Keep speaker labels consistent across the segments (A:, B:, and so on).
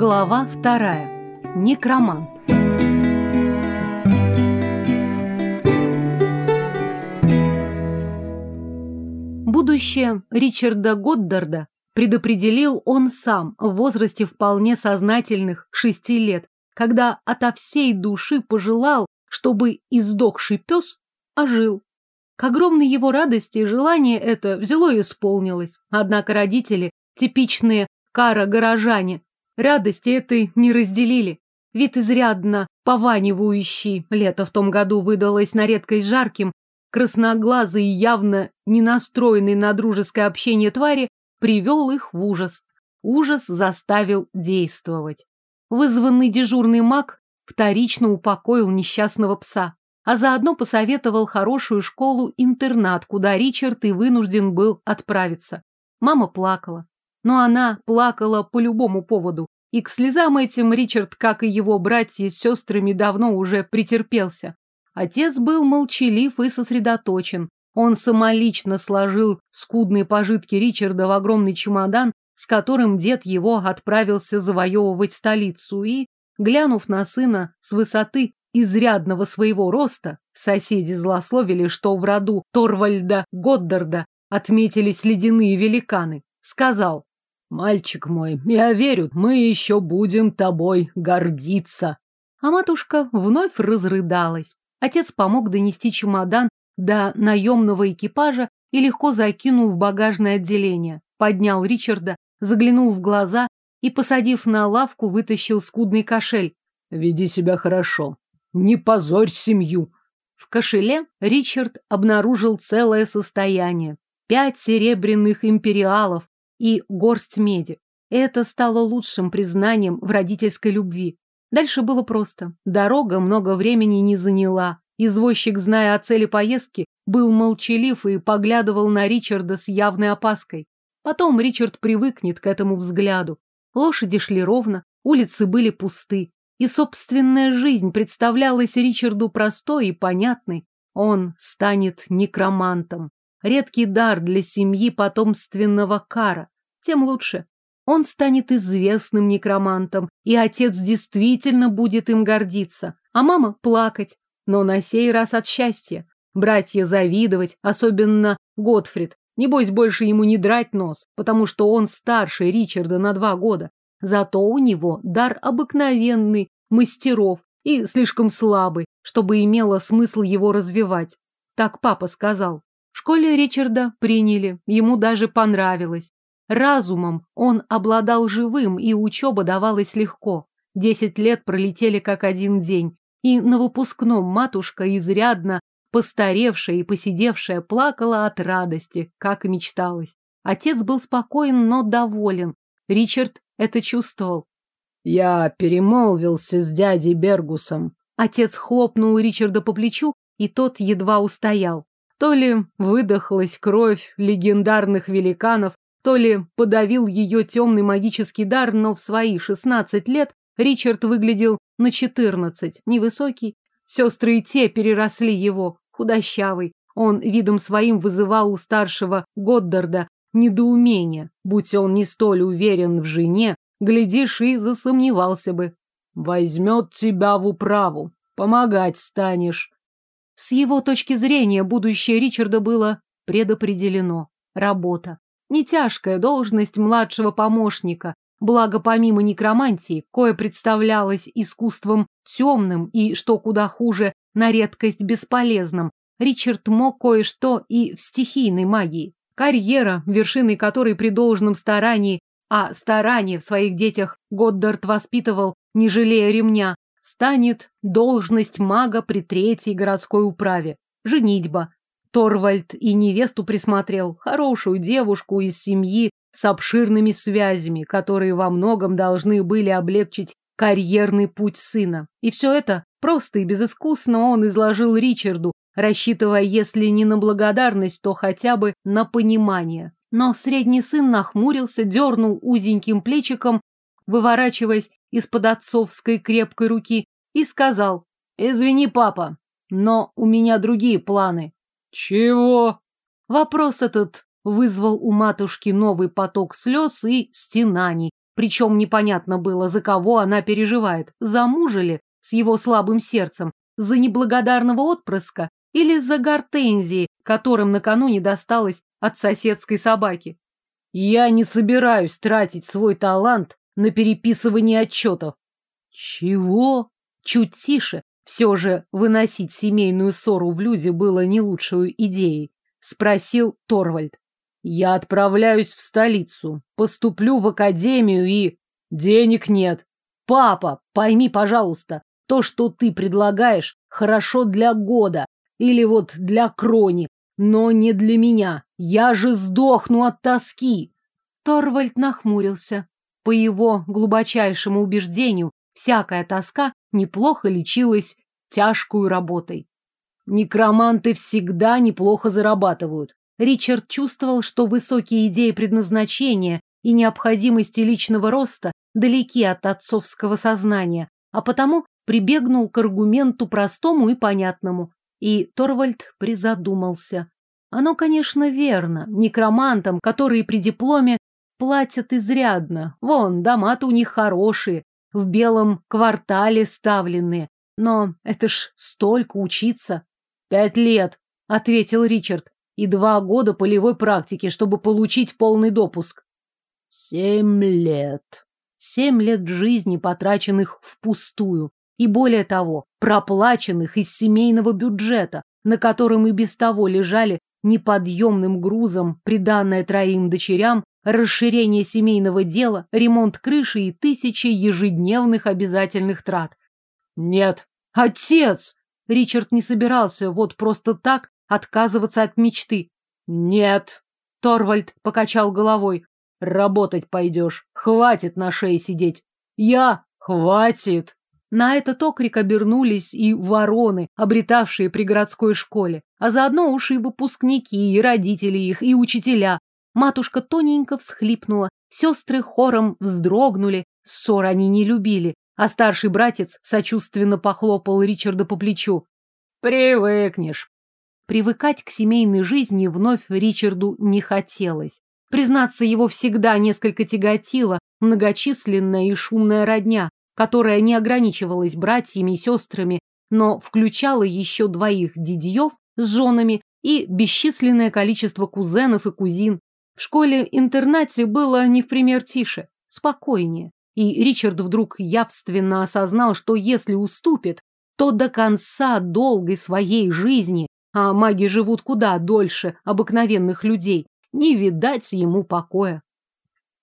A: Глава вторая. Некромант. Будущее Ричарда Годдарда предопределил он сам в возрасте вполне сознательных шести лет, когда ото всей души пожелал, чтобы издохший пес ожил. К огромной его радости желание это взяло и исполнилось. Однако родители, типичные кара-горожане, радости этой не разделили. Вид изрядно пованивающий, лето в том году выдалось на редкость жарким, красноглазый и явно не настроенный на дружеское общение твари привел их в ужас. Ужас заставил действовать. Вызванный дежурный маг вторично упокоил несчастного пса, а заодно посоветовал хорошую школу-интернат, куда Ричард и вынужден был отправиться. Мама плакала. Но она плакала по любому поводу, и к слезам этим Ричард, как и его братья с сестрами, давно уже претерпелся. Отец был молчалив и сосредоточен. Он самолично сложил скудные пожитки Ричарда в огромный чемодан, с которым дед его отправился завоевывать столицу, и, глянув на сына с высоты изрядного своего роста, соседи злословили, что в роду Торвальда Годдарда отметились ледяные великаны, сказал, «Мальчик мой, я верю, мы еще будем тобой гордиться». А матушка вновь разрыдалась. Отец помог донести чемодан до наемного экипажа и легко закинул в багажное отделение. Поднял Ричарда, заглянул в глаза и, посадив на лавку, вытащил скудный кошель. «Веди себя хорошо. Не позорь семью». В кошеле Ричард обнаружил целое состояние. Пять серебряных империалов и горсть меди. Это стало лучшим признанием в родительской любви. Дальше было просто. Дорога много времени не заняла. Извозчик, зная о цели поездки, был молчалив и поглядывал на Ричарда с явной опаской. Потом Ричард привыкнет к этому взгляду. Лошади шли ровно, улицы были пусты, и собственная жизнь представлялась Ричарду простой и понятной. Он станет некромантом. Редкий дар для семьи потомственного кара. Тем лучше. Он станет известным некромантом, и отец действительно будет им гордиться, а мама плакать, но на сей раз от счастья. Братья завидовать, особенно Готфрид. Небось, больше ему не драть нос, потому что он старше Ричарда на два года. Зато у него дар обыкновенный, мастеров, и слишком слабый, чтобы имело смысл его развивать. Так папа сказал. В школе Ричарда приняли, ему даже понравилось. Разумом он обладал живым, и учеба давалась легко. Десять лет пролетели как один день. И на выпускном матушка, изрядно постаревшая и посидевшая, плакала от радости, как и мечталось. Отец был спокоен, но доволен. Ричард это чувствовал. «Я перемолвился с дядей Бергусом». Отец хлопнул Ричарда по плечу, и тот едва устоял. То ли выдохлась кровь легендарных великанов, то ли подавил ее темный магический дар, но в свои шестнадцать лет Ричард выглядел на четырнадцать, невысокий. Сестры и те переросли его, худощавый. Он видом своим вызывал у старшего Годдарда недоумение. Будь он не столь уверен в жене, глядишь, и засомневался бы. Возьмет тебя в управу, помогать станешь. С его точки зрения будущее Ричарда было предопределено. Работа. Не тяжкая должность младшего помощника, Благо, помимо некромантии, кое представлялось искусством темным и, что куда хуже, на редкость бесполезным, Ричард мог кое-что и в стихийной магии. Карьера, вершиной которой при должном старании, а старание в своих детях Годдард воспитывал, не жалея ремня, станет должность мага при третьей городской управе. Женитьба. Торвальд и невесту присмотрел, хорошую девушку из семьи с обширными связями, которые во многом должны были облегчить карьерный путь сына. И все это просто и безыскусно он изложил Ричарду, рассчитывая, если не на благодарность, то хотя бы на понимание. Но средний сын нахмурился, дернул узеньким плечиком, выворачиваясь из-под отцовской крепкой руки, и сказал, «Извини, папа, но у меня другие планы». «Чего?» Вопрос этот вызвал у матушки новый поток слез и стенаний, Причем непонятно было, за кого она переживает. За мужа ли, с его слабым сердцем, за неблагодарного отпрыска или за гортензии, которым накануне досталось от соседской собаки. Я не собираюсь тратить свой талант на переписывание отчетов. Чего? Чуть тише. Все же выносить семейную ссору в люди было не лучшей идеей. Спросил Торвальд. Я отправляюсь в столицу, поступлю в академию и... Денег нет. Папа, пойми, пожалуйста, то, что ты предлагаешь, хорошо для года или вот для крони, но не для меня. Я же сдохну от тоски. Торвальд нахмурился. По его глубочайшему убеждению, всякая тоска неплохо лечилась тяжкую работой. Некроманты всегда неплохо зарабатывают. Ричард чувствовал, что высокие идеи предназначения и необходимости личного роста далеки от отцовского сознания, а потому прибегнул к аргументу простому и понятному. И Торвальд призадумался. Оно, конечно, верно. Некромантам, которые при дипломе платят изрядно. Вон, дома-то у них хорошие, в белом квартале ставленные. Но это ж столько учиться. Пять лет, ответил Ричард и два года полевой практики, чтобы получить полный допуск. Семь лет. Семь лет жизни, потраченных впустую. И более того, проплаченных из семейного бюджета, на котором и без того лежали неподъемным грузом приданное троим дочерям, расширение семейного дела, ремонт крыши и тысячи ежедневных обязательных трат. Нет, отец! Ричард не собирался вот просто так отказываться от мечты. Нет, Торвальд покачал головой. Работать пойдешь. Хватит на шее сидеть. Я? Хватит. На этот окрик обернулись и вороны, обретавшие при городской школе, а заодно уж и выпускники, и родители их, и учителя. Матушка тоненько всхлипнула, сестры хором вздрогнули, ссор они не любили, а старший братец сочувственно похлопал Ричарда по плечу. «Привыкнешь, Привыкать к семейной жизни вновь Ричарду не хотелось. Признаться, его всегда несколько тяготила многочисленная и шумная родня, которая не ограничивалась братьями и сестрами, но включала еще двоих дядьев с женами и бесчисленное количество кузенов и кузин. В школе-интернате было не в пример тише, спокойнее. И Ричард вдруг явственно осознал, что если уступит, то до конца долгой своей жизни а маги живут куда дольше обыкновенных людей, не видать ему покоя.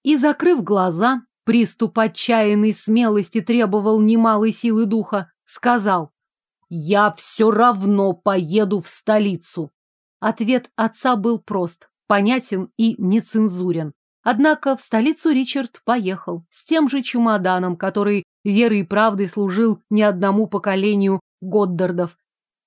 A: И, закрыв глаза, приступ отчаянной смелости требовал немалой силы духа, сказал «Я все равно поеду в столицу». Ответ отца был прост, понятен и нецензурен. Однако в столицу Ричард поехал с тем же чемоданом, который верой и правдой служил не одному поколению Годдардов,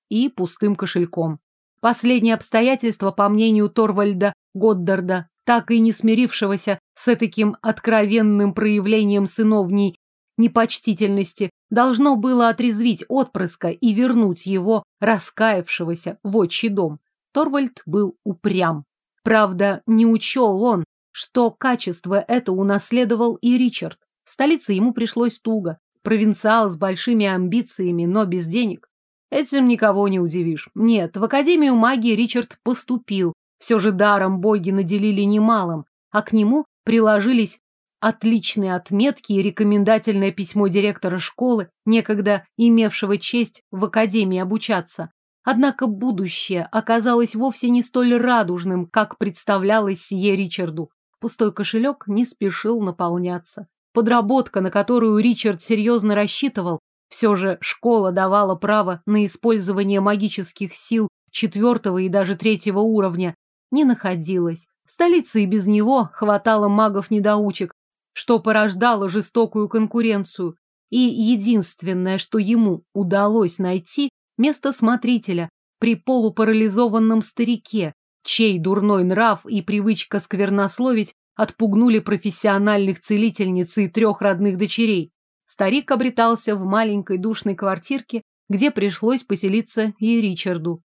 A: и пустым кошельком. Последнее обстоятельство, по мнению Торвальда Годдарда, так и не смирившегося с таким откровенным проявлением сыновней непочтительности, должно было отрезвить отпрыска и вернуть его, раскаявшегося, в отчий дом. Торвальд был упрям. Правда, не учел он, что качество это унаследовал и Ричард. В столице ему пришлось туго. Провинциал с большими амбициями, но без денег. Этим никого не удивишь. Нет, в Академию магии Ричард поступил. Все же даром боги наделили немалым, а к нему приложились отличные отметки и рекомендательное письмо директора школы, некогда имевшего честь в Академии обучаться. Однако будущее оказалось вовсе не столь радужным, как представлялось сие Ричарду. Пустой кошелек не спешил наполняться. Подработка, на которую Ричард серьезно рассчитывал, все же школа давала право на использование магических сил четвертого и даже третьего уровня. Не находилась. В столице и без него хватало магов-недоучек, что порождало жестокую конкуренцию. И единственное, что ему удалось найти, место смотрителя при полупарализованном старике, чей дурной нрав и привычка сквернословить отпугнули профессиональных целительниц и трех родных дочерей. Старик обретался в маленькой душной квартирке, где пришлось поселиться и Ричарду.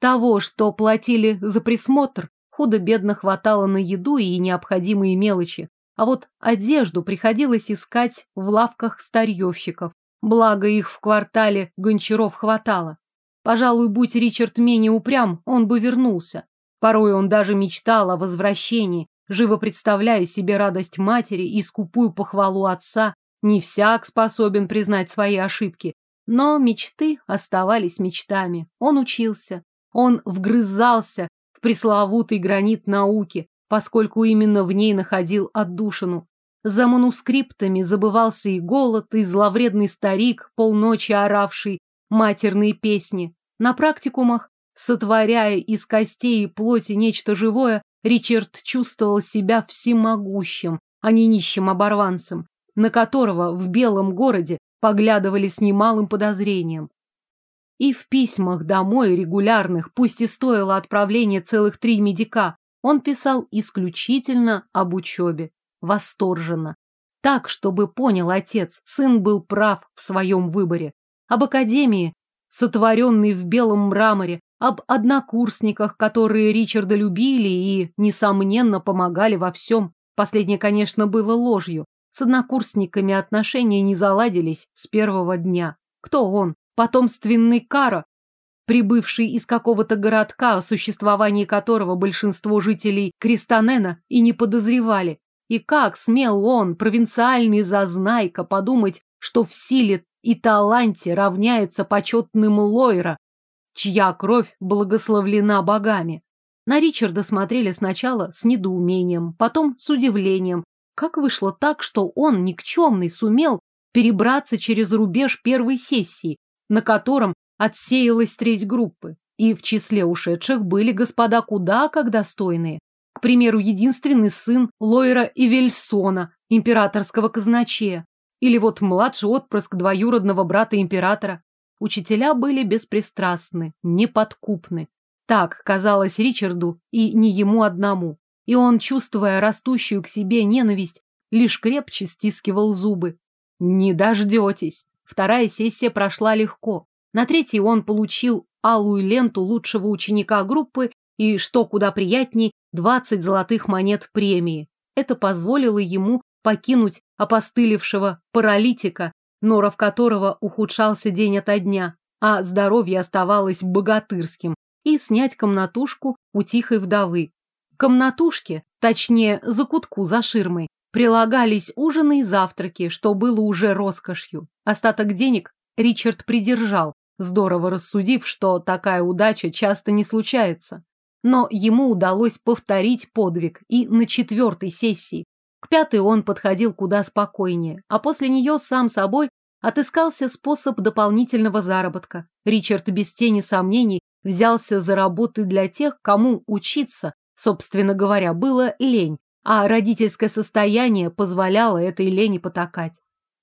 A: Того, что платили за присмотр, худо-бедно хватало на еду и необходимые мелочи. а вот одежду приходилось искать в лавках старьевщиков. Благо их в квартале гончаров хватало. Пожалуй, будь Ричард менее упрям, он бы вернулся. Порой он даже мечтал о возвращении, живо представляя себе радость матери и скупую похвалу отца. Не всяк способен признать свои ошибки, но мечты оставались мечтами. Он учился, он вгрызался в пресловутый гранит науки, поскольку именно в ней находил отдушину. За манускриптами забывался и голод, и зловредный старик, полночи оравший матерные песни. На практикумах, сотворяя из костей и плоти нечто живое, Ричард чувствовал себя всемогущим, а не нищим оборванцем, на которого в белом городе поглядывали с немалым подозрением. И в письмах домой регулярных, пусть и стоило отправление целых три медика, он писал исключительно об учебе восторженно. Так, чтобы понял отец, сын был прав в своем выборе. Об академии, сотворенной в белом мраморе, об однокурсниках, которые Ричарда любили и, несомненно, помогали во всем. Последнее, конечно, было ложью. С однокурсниками отношения не заладились с первого дня. Кто он? Потомственный Кара, прибывший из какого-то городка, о существовании которого большинство жителей Кристанена и не подозревали. И как смел он, провинциальный зазнайка, подумать, что в силе и таланте равняется почетным Лойра, чья кровь благословлена богами. На Ричарда смотрели сначала с недоумением, потом с удивлением. Как вышло так, что он, никчемный, сумел перебраться через рубеж первой сессии, на котором отсеялась треть группы, и в числе ушедших были господа куда как достойные. К примеру, единственный сын Лойра Ивельсона, императорского казначея. Или вот младший отпрыск двоюродного брата императора. Учителя были беспристрастны, неподкупны. Так казалось Ричарду и не ему одному. И он, чувствуя растущую к себе ненависть, лишь крепче стискивал зубы. Не дождетесь. Вторая сессия прошла легко. На третьей он получил алую ленту лучшего ученика группы и, что куда приятней, 20 золотых монет премии. Это позволило ему покинуть опостылевшего паралитика, норов которого ухудшался день ото дня, а здоровье оставалось богатырским, и снять комнатушку у тихой вдовы. Комнатушке, точнее, закутку за ширмой, прилагались ужины и завтраки, что было уже роскошью. Остаток денег Ричард придержал, здорово рассудив, что такая удача часто не случается но ему удалось повторить подвиг и на четвертой сессии. К пятой он подходил куда спокойнее, а после нее сам собой отыскался способ дополнительного заработка. Ричард без тени сомнений взялся за работы для тех, кому учиться, собственно говоря, было лень, а родительское состояние позволяло этой лени потакать.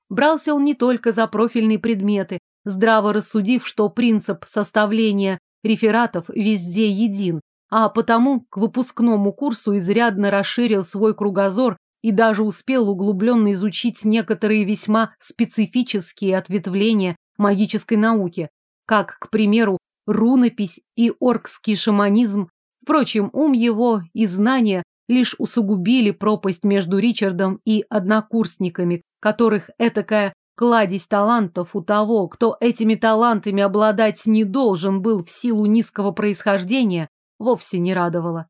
A: Брался он не только за профильные предметы, здраво рассудив, что принцип составления рефератов везде един, а потому к выпускному курсу изрядно расширил свой кругозор и даже успел углубленно изучить некоторые весьма специфические ответвления магической науки, как, к примеру, рунопись и оркский шаманизм. Впрочем, ум его и знания лишь усугубили пропасть между Ричардом и однокурсниками, которых этакая кладезь талантов у того, кто этими талантами обладать не должен был в силу низкого происхождения, вовсе не радовало.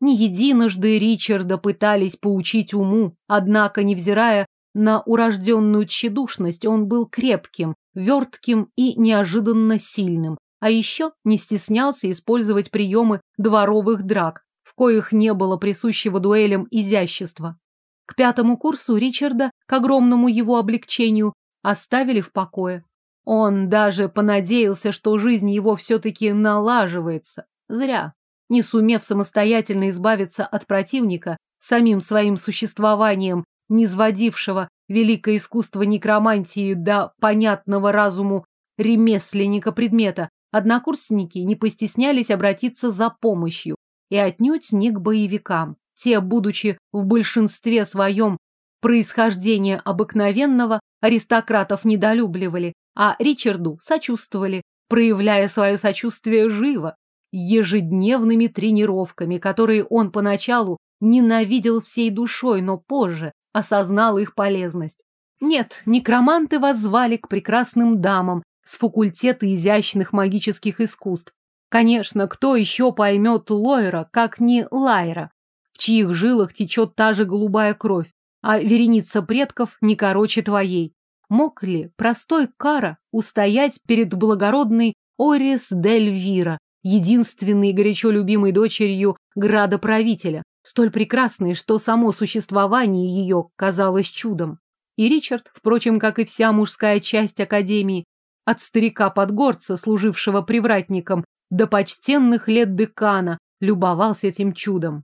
A: Не единожды Ричарда пытались поучить уму, однако, невзирая на урожденную тщедушность, он был крепким, вертким и неожиданно сильным, а еще не стеснялся использовать приемы дворовых драк, в коих не было присущего дуэлям изящества. К пятому курсу Ричарда, к огромному его облегчению, оставили в покое. Он даже понадеялся, что жизнь его все-таки налаживается. Зря. Не сумев самостоятельно избавиться от противника, самим своим существованием, низводившего великое искусство некромантии до понятного разуму ремесленника предмета, однокурсники не постеснялись обратиться за помощью и отнюдь не к боевикам. Те, будучи в большинстве своем происхождения обыкновенного, аристократов недолюбливали, а Ричарду сочувствовали, проявляя свое сочувствие живо, ежедневными тренировками, которые он поначалу ненавидел всей душой, но позже осознал их полезность. Нет, некроманты воззвали к прекрасным дамам с факультета изящных магических искусств. Конечно, кто еще поймет Лойра, как не Лайра, в чьих жилах течет та же голубая кровь, а вереница предков не короче твоей. Мог ли простой Кара устоять перед благородной Орис дель Вира, единственной горячо любимой дочерью градоправителя, столь прекрасной, что само существование ее казалось чудом? И Ричард, впрочем, как и вся мужская часть Академии, от старика-подгорца, служившего привратником, до почтенных лет декана, любовался этим чудом.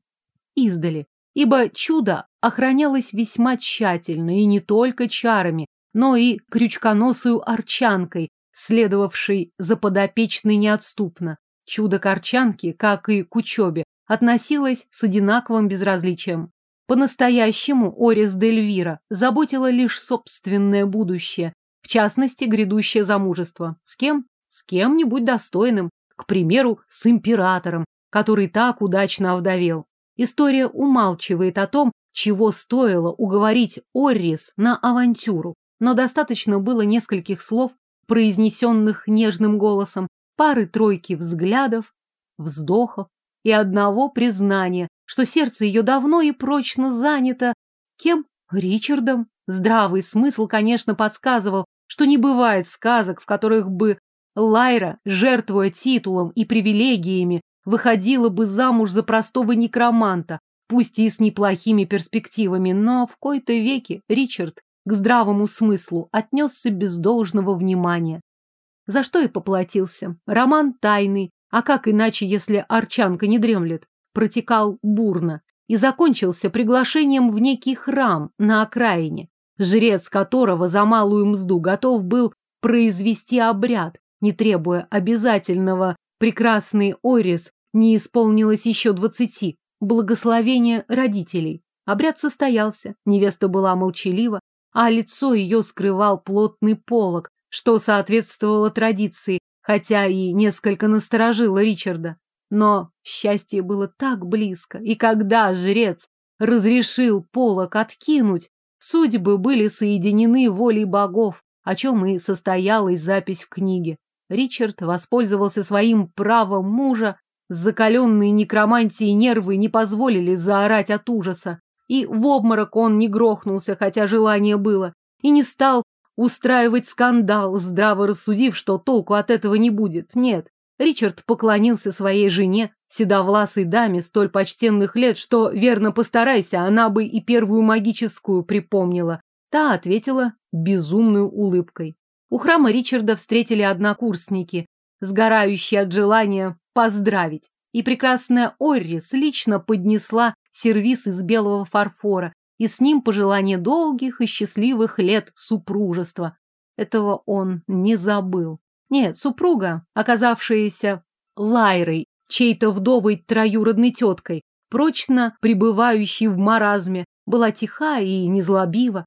A: Издали. Ибо чудо охранялось весьма тщательно, и не только чарами, но и крючконосую арчанкой, следовавшей за подопечной неотступно. Чудо к арчанке, как и к учебе, относилось с одинаковым безразличием. По-настоящему Орис Дельвира заботила лишь собственное будущее, в частности, грядущее замужество. С кем? С кем-нибудь достойным. К примеру, с императором, который так удачно овдовел. История умалчивает о том, чего стоило уговорить Оррис на авантюру, но достаточно было нескольких слов, произнесенных нежным голосом, пары-тройки взглядов, вздохов и одного признания, что сердце ее давно и прочно занято кем? Ричардом. Здравый смысл, конечно, подсказывал, что не бывает сказок, в которых бы Лайра, жертвуя титулом и привилегиями, выходила бы замуж за простого некроманта, пусть и с неплохими перспективами, но в кои-то веки Ричард к здравому смыслу отнесся без должного внимания. За что и поплатился. Роман тайный, а как иначе, если арчанка не дремлет, протекал бурно. И закончился приглашением в некий храм на окраине, жрец которого за малую мзду готов был произвести обряд, не требуя обязательного. Прекрасный Орис не исполнилось еще двадцати, благословение родителей. Обряд состоялся, невеста была молчалива, а лицо ее скрывал плотный полог, что соответствовало традиции, хотя и несколько насторожило Ричарда. Но счастье было так близко, и когда жрец разрешил полог откинуть, судьбы были соединены волей богов, о чем и состоялась запись в книге. Ричард воспользовался своим правом мужа, закаленные некромантией нервы не позволили заорать от ужаса. И в обморок он не грохнулся, хотя желание было, и не стал устраивать скандал, здраво рассудив, что толку от этого не будет. Нет, Ричард поклонился своей жене, седовласой даме столь почтенных лет, что, верно постарайся, она бы и первую магическую припомнила. Та ответила безумной улыбкой. У храма Ричарда встретили однокурсники, сгорающие от желания поздравить. И прекрасная Оррис лично поднесла сервиз из белого фарфора, и с ним пожелание долгих и счастливых лет супружества. Этого он не забыл. Нет, супруга, оказавшаяся Лайрой, чьей-то вдовой троюродной теткой, прочно пребывающей в маразме, была тиха и незлобива,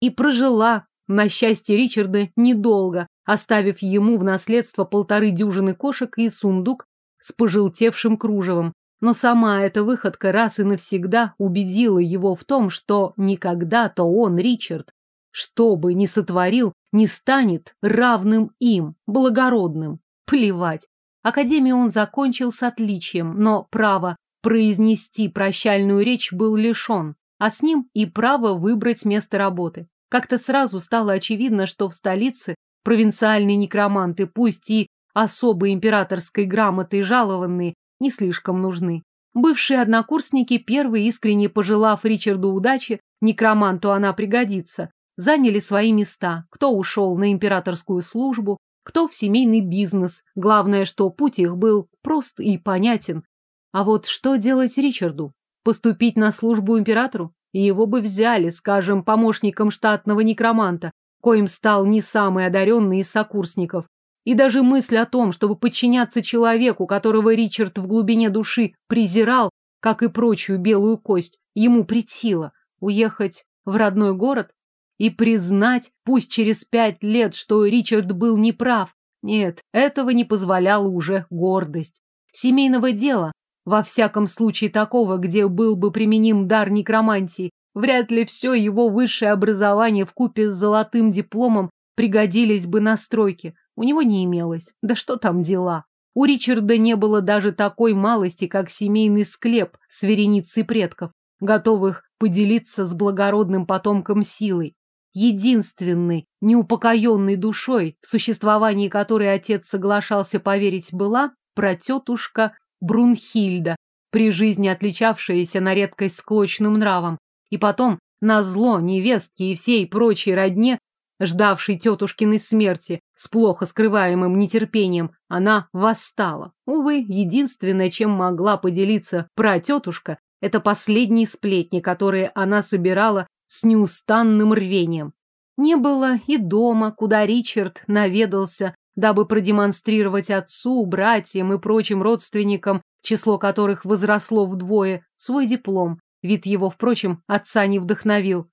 A: и прожила на счастье Ричарда недолго, оставив ему в наследство полторы дюжины кошек и сундук с пожелтевшим кружевом. Но сама эта выходка раз и навсегда убедила его в том, что никогда-то он, Ричард, что бы ни сотворил, не станет равным им, благородным. Плевать. Академию он закончил с отличием, но право произнести прощальную речь был лишен, а с ним и право выбрать место работы. Как-то сразу стало очевидно, что в столице провинциальные некроманты, пусть и особой императорской грамотой жалованные, не слишком нужны. Бывшие однокурсники, первые искренне пожелав Ричарду удачи, некроманту она пригодится, заняли свои места. Кто ушел на императорскую службу, кто в семейный бизнес. Главное, что путь их был прост и понятен. А вот что делать Ричарду? Поступить на службу императору? его бы взяли, скажем, помощником штатного некроманта, коим стал не самый одаренный из сокурсников. И даже мысль о том, чтобы подчиняться человеку, которого Ричард в глубине души презирал, как и прочую белую кость, ему притила. Уехать в родной город и признать, пусть через пять лет, что Ричард был неправ. Нет, этого не позволяла уже гордость. Семейного дела во всяком случае такого, где был бы применим дар некромантии. Вряд ли все его высшее образование в купе с золотым дипломом пригодились бы на стройке. У него не имелось. Да что там дела? У Ричарда не было даже такой малости, как семейный склеп с вереницей предков, готовых поделиться с благородным потомком силой. Единственной, неупокоенной душой, в существовании которой отец соглашался поверить, была протетушка Брунхильда, при жизни отличавшаяся на редкость склочным нравом, и потом, на зло невестки и всей прочей родне, ждавшей тетушкиной смерти, с плохо скрываемым нетерпением, она восстала. Увы, единственное, чем могла поделиться про тетушка, это последние сплетни, которые она собирала с неустанным рвением. Не было и дома, куда Ричард наведался, дабы продемонстрировать отцу, братьям и прочим родственникам, число которых возросло вдвое, свой диплом. Вид его, впрочем, отца не вдохновил.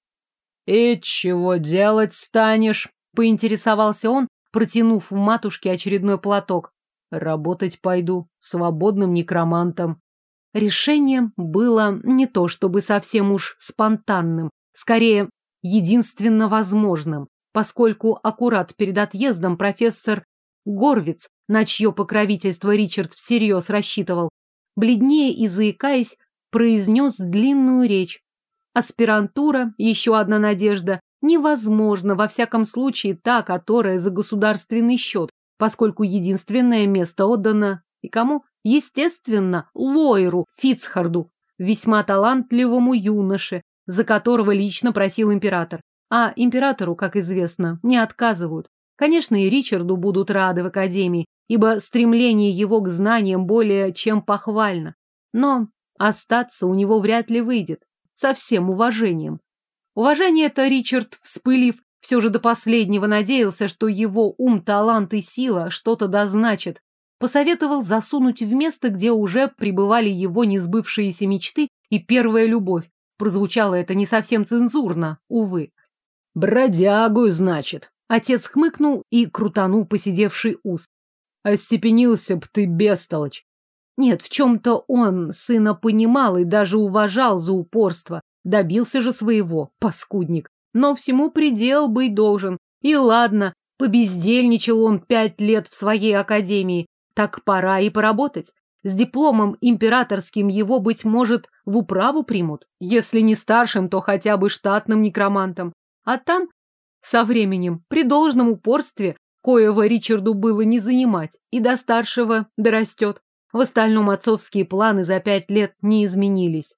B: «И чего делать станешь?» — поинтересовался он, протянув в матушке очередной платок. «Работать пойду, свободным некромантом».
A: Решение было не то чтобы совсем уж спонтанным, скорее, единственно возможным, поскольку аккурат перед отъездом профессор Горвиц, на чье покровительство Ричард всерьез рассчитывал, бледнее и заикаясь, произнес длинную речь. Аспирантура, еще одна надежда, невозможно, во всяком случае, та, которая за государственный счет, поскольку единственное место отдано и кому? Естественно, Лойру Фицхарду, весьма талантливому юноше, за которого лично просил император. А императору, как известно, не отказывают. Конечно, и Ричарду будут рады в академии, ибо стремление его к знаниям более чем похвально. Но остаться у него вряд ли выйдет. Со всем уважением. Уважение это Ричард, вспылив, все же до последнего надеялся, что его ум, талант и сила что-то дозначат. Посоветовал засунуть в место, где уже пребывали его несбывшиеся мечты и первая любовь. Прозвучало это не совсем цензурно, увы.
B: «Бродягую, значит».
A: Отец хмыкнул и крутанул посидевший ус.
B: «Остепенился б ты, бестолочь.
A: Нет, в чем-то он сына понимал и даже уважал за упорство. Добился же своего, паскудник. Но всему предел быть должен. И ладно, побездельничал он пять лет в своей академии. Так пора и поработать. С дипломом императорским его, быть может, в управу примут. Если не старшим, то хотя бы штатным некромантом. А там, со временем, при должном упорстве, коего Ричарду было не занимать, и до старшего дорастет. В остальном отцовские планы за пять лет не изменились.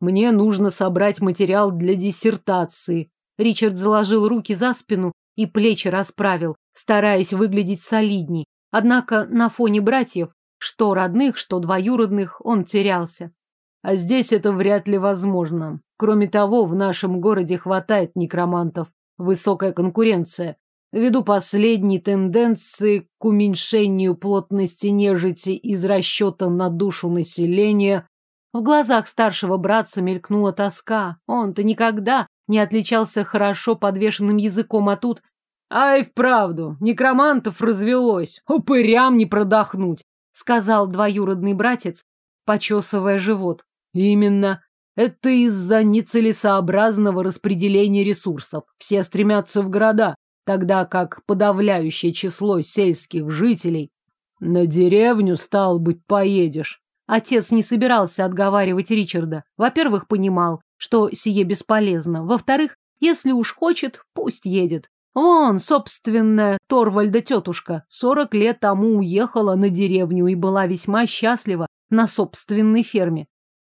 A: Мне нужно собрать материал для диссертации. Ричард заложил руки за спину и плечи расправил, стараясь выглядеть солидней. Однако на фоне братьев, что родных, что двоюродных, он терялся. А здесь это вряд ли возможно. Кроме того, в нашем городе хватает некромантов. Высокая конкуренция. Ввиду последней тенденции к уменьшению плотности нежити из расчета на душу населения, в глазах старшего братца мелькнула тоска. Он-то никогда не отличался хорошо подвешенным языком, а тут... Ай, вправду, некромантов развелось, упырям не продохнуть, сказал двоюродный братец, почесывая живот. Именно. Это из-за нецелесообразного распределения ресурсов. Все стремятся в города, тогда как подавляющее число сельских жителей на деревню, стал быть, поедешь. Отец не собирался отговаривать Ричарда. Во-первых, понимал, что сие бесполезно. Во-вторых, если уж хочет, пусть едет. Вон, собственная Торвальда тетушка, сорок лет тому уехала на деревню и была весьма счастлива на собственной ферме.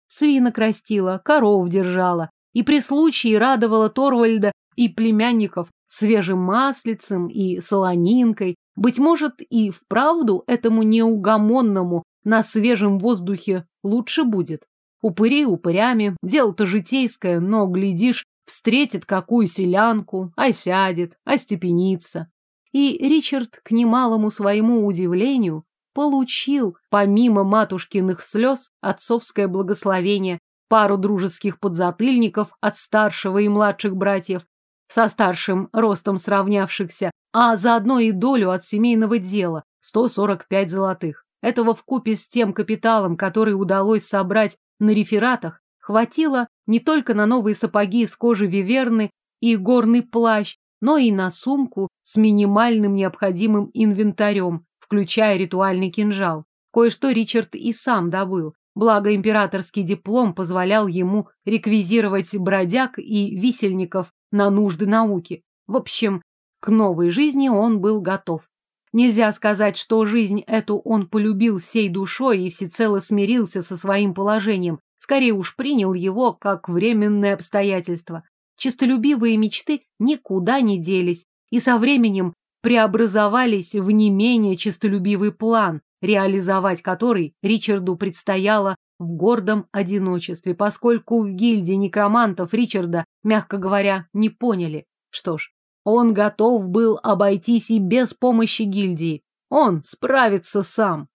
A: Свинок растила, коров держала, и при случае радовала Торвальда и племянников свежим маслицем и солонинкой. Быть может, и вправду этому неугомонному на свежем воздухе лучше будет. Упырей упырями, дело-то житейское, но, глядишь, встретит какую селянку, осядет, остепенится. И Ричард, к немалому своему удивлению, получил, помимо матушкиных слез, отцовское благословение, пару дружеских подзатыльников от старшего и младших братьев, со старшим ростом сравнявшихся, а заодно и долю от семейного дела – 145 золотых. Этого вкупе с тем капиталом, который удалось собрать на рефератах, хватило не только на новые сапоги из кожи виверны и горный плащ, но и на сумку с минимальным необходимым инвентарем, включая ритуальный кинжал. Кое-что Ричард и сам добыл. Благо императорский диплом позволял ему реквизировать бродяг и висельников на нужды науки. В общем, к новой жизни он был готов. Нельзя сказать, что жизнь эту он полюбил всей душой и всецело смирился со своим положением, скорее уж принял его как временное обстоятельство. Чистолюбивые мечты никуда не делись и со временем преобразовались в не менее чистолюбивый план, реализовать который Ричарду предстояло в гордом одиночестве, поскольку в гильдии некромантов Ричарда, мягко говоря, не поняли. Что ж, он готов был обойтись и без помощи гильдии. Он справится сам.